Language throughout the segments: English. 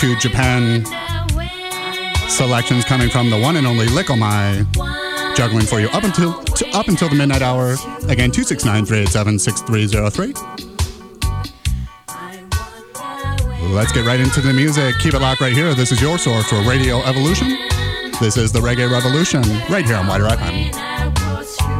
to Japan. Selections coming from the one and only Likkle Mai. Juggling for you up until to, up until the midnight hour. Again, 269-387-6303. Let's get right into the music. Keep it locked right here. This is your source for Radio Evolution. This is the Reggae Revolution, right here on WIDR FM.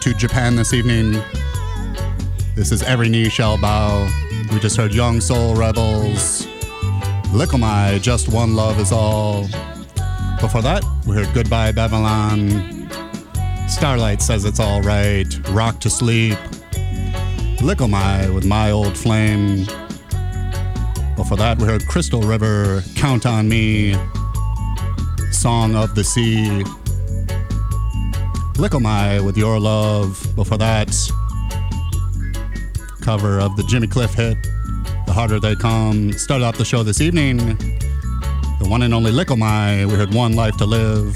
To Japan this evening. This is Every Knee Shall Bow. We just heard Young Soul Rebels. Likkle Mai, Just One Love Is All. Before that, we heard Goodbye Babylon. Starlight Says It's All Right. Rock to Sleep. Likkle Mai with My Old Flame. Before that, we heard Crystal River, Count on Me, Song of the Sea, Likkle Mai with Your Love. Before that, cover of the Jimmy Cliff hit, The Harder They Come. Started off the show this evening, the one and only Likkle Mai. We heard One Life to Live.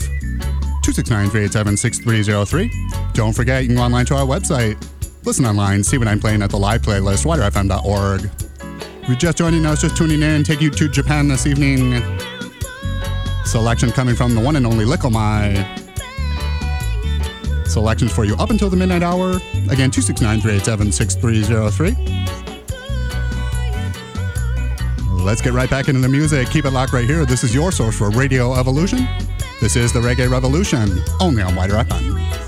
269 387 6303. Don't forget, you can go online to our website. Listen online, see what I'm playing at the live playlist, widrfm.org. If you're just joining us, just tuning in, take you to Japan this evening. Selection coming from the one and only Likkle Mai. Selections for you up until the midnight hour. Again, 269 387 6303. Let's get right back into the music. Keep it locked right here. This is your source for Radio Evolution. This is the Reggae Revolution, only on WIDR FM.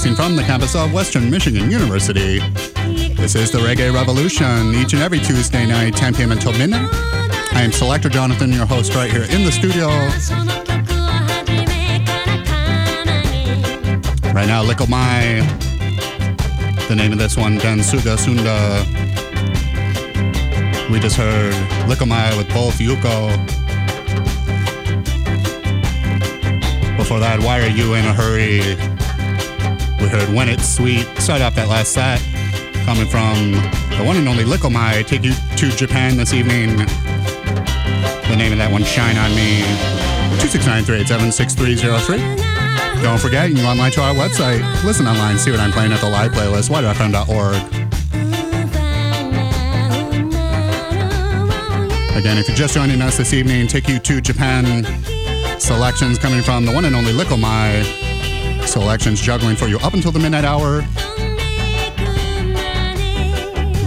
Broadcasting from the campus of Western Michigan University. This is the Reggae Revolution, each and every Tuesday night, 10 p.m. until midnight. I am Selector Jonathon, your host, right here in the studio. Right now, Likkle Mai. The name of this one, Dan Suga Sunda. We just heard Likkle Mai with both Yuko. Before that, Why Are You in a Hurry? We heard When It's Sweet. Start off that last set coming from the one and only Likkle Mai. Take you to Japan this evening. The name of that one, Shine on Me. 269 387 6303. Don't forget, you can go online to our website, listen online, see what I'm playing at the live playlist, widrfm.org. Again, if you're just joining us this evening, take you to Japan. Selections coming from the one and only Likkle Mai. Selections juggling for you up until the midnight hour.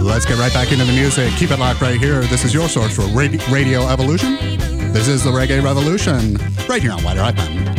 Let's get right back into the music. Keep it locked right here. This is your source for Radio Evolution. This is the Reggae Revolution, right here on WIDR FM.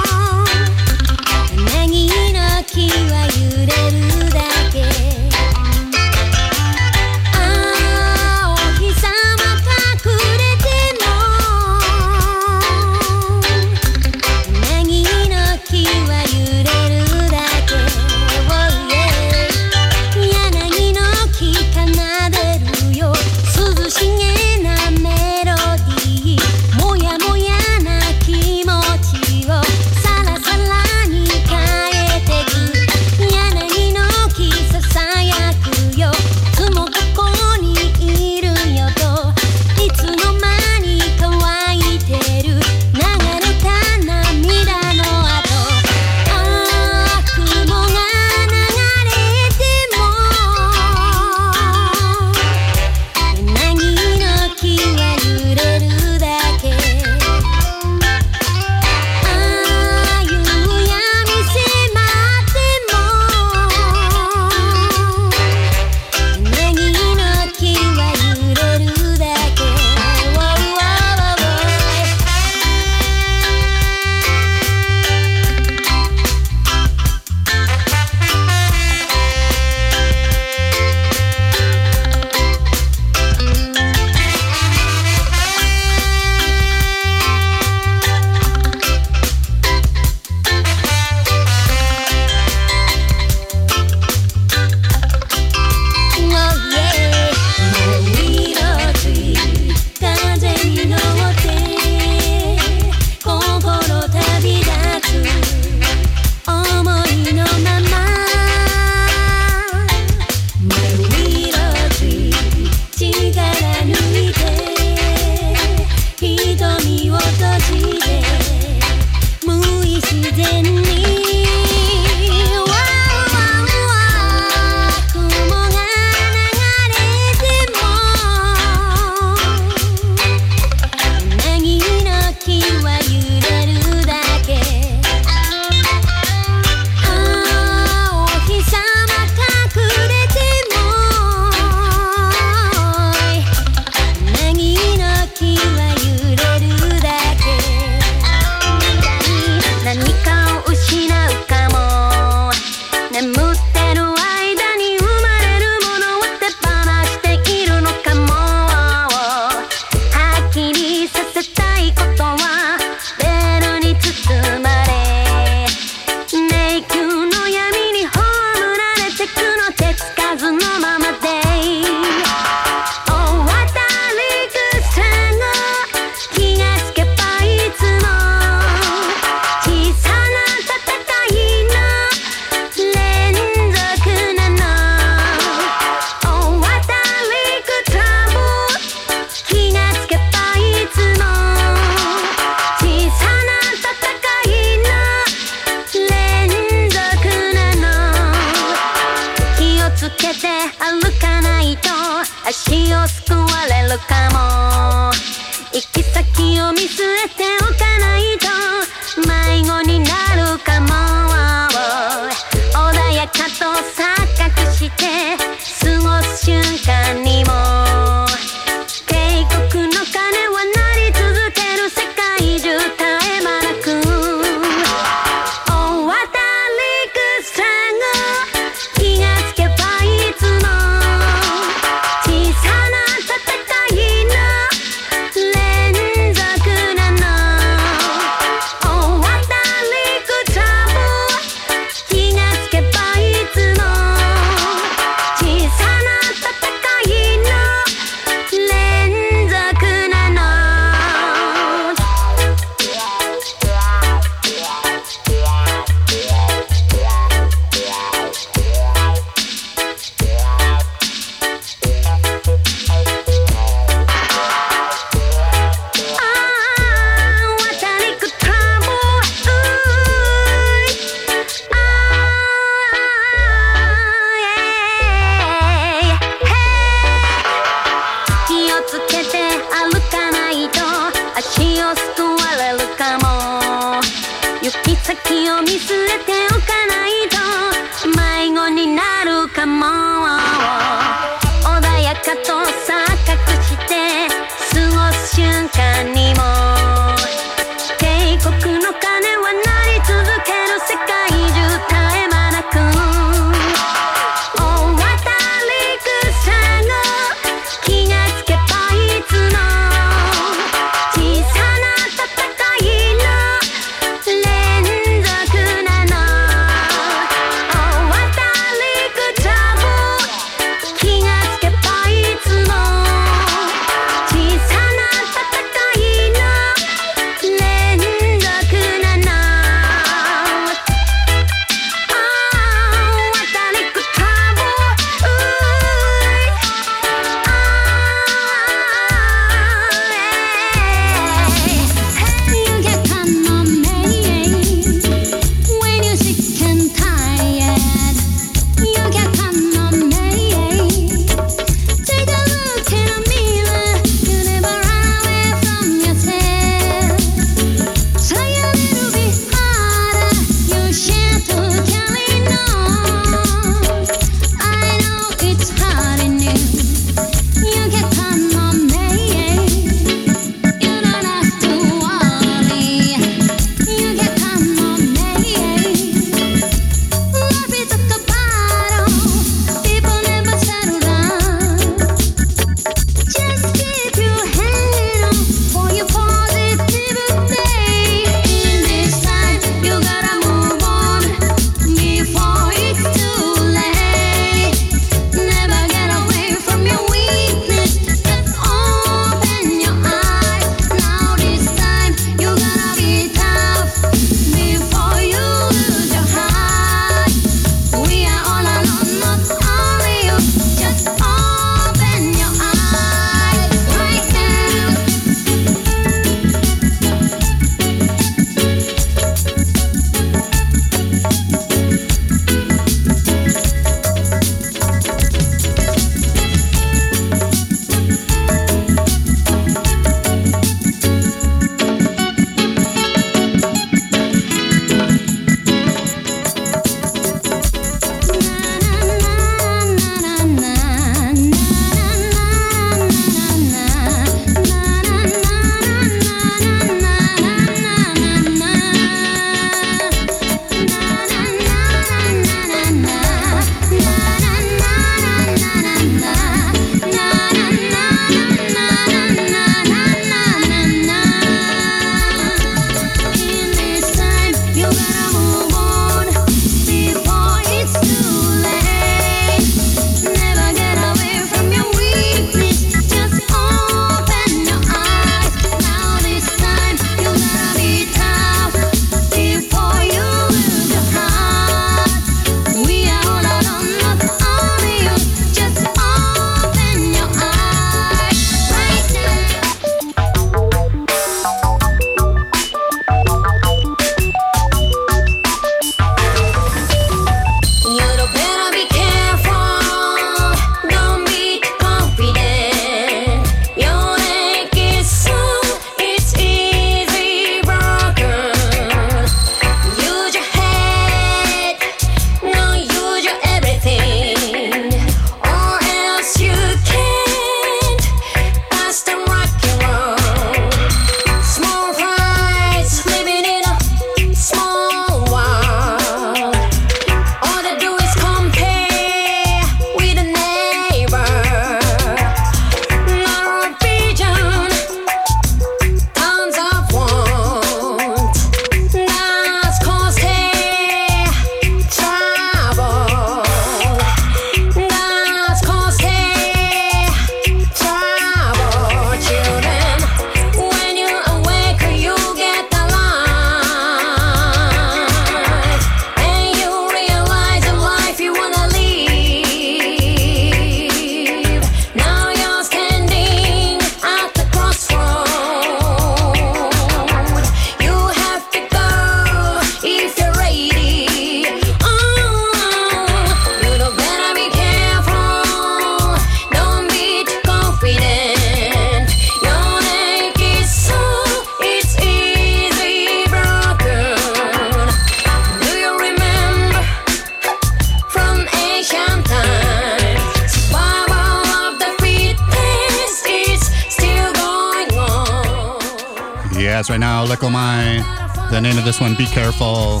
The name of this one, Be Careful.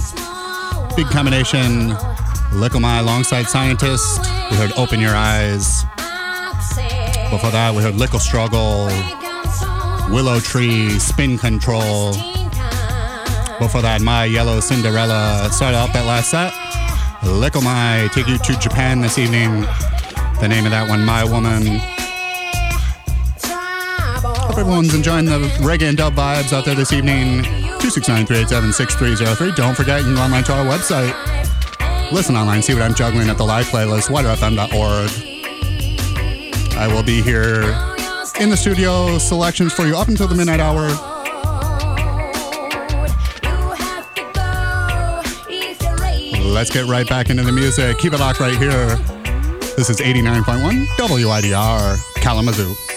Big combination. Likkle Mai alongside Scientist. We heard Open Your Eyes. Before that, we heard Likkle Struggle. Willow Tree, Spin Control. Before that, My Yellow Cinderella. Started off that last set. Likkle Mai, take you to Japan this evening. The name of that one, My Woman. Hope everyone's enjoying the reggae and dub vibes out there this evening. 269-387-6303. Don't forget, you can go online to our website. Listen online, see what I'm juggling at the live playlist, widrfm.org. I will be here in the studio, selections for you up until the midnight hour. Let's get right back into the music. Keep it locked right here. This is 89.1 WIDR Kalamazoo.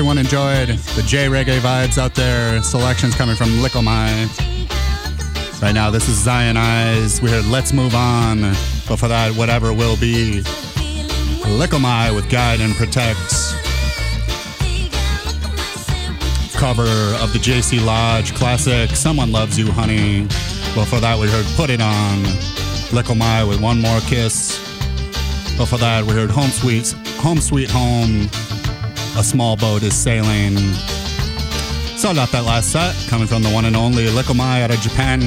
Everyone, enjoyed the J reggae vibes out there. Selections coming from Likkle Mai. Right now, this is Zion Eyes. We heard Let's Move On. But for that, whatever will be. Likkle Mai with Guide and Protect. Cover of the JC Lodge classic, Someone Loves You, Honey. But for that, we heard Put It On. Likkle Mai with One More Kiss. But for that, we heard Home Sweet, Home Sweet Home. A small boat is sailing. Started off that last set, coming from the one and only Likkle Mai out of Japan.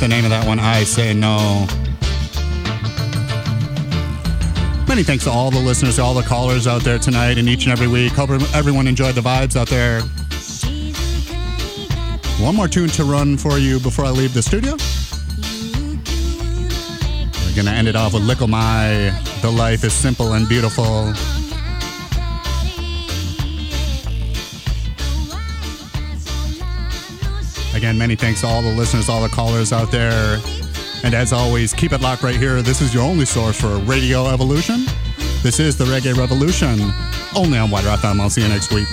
The name of that one, I Say No. Many thanks to all the listeners, to all the callers out there tonight and each and every week. Hope everyone enjoyed the vibes out there. One more tune to run for you before I leave the studio. We're gonna end it off with Likkle Mai. The life is simple and beautiful. Again, many thanks to all the listeners, all the callers out there. And as always, keep it locked right here. This is your only source for Radio Evolution. This is the Reggae Revolution, only on WIDR FM. I'll see you next week.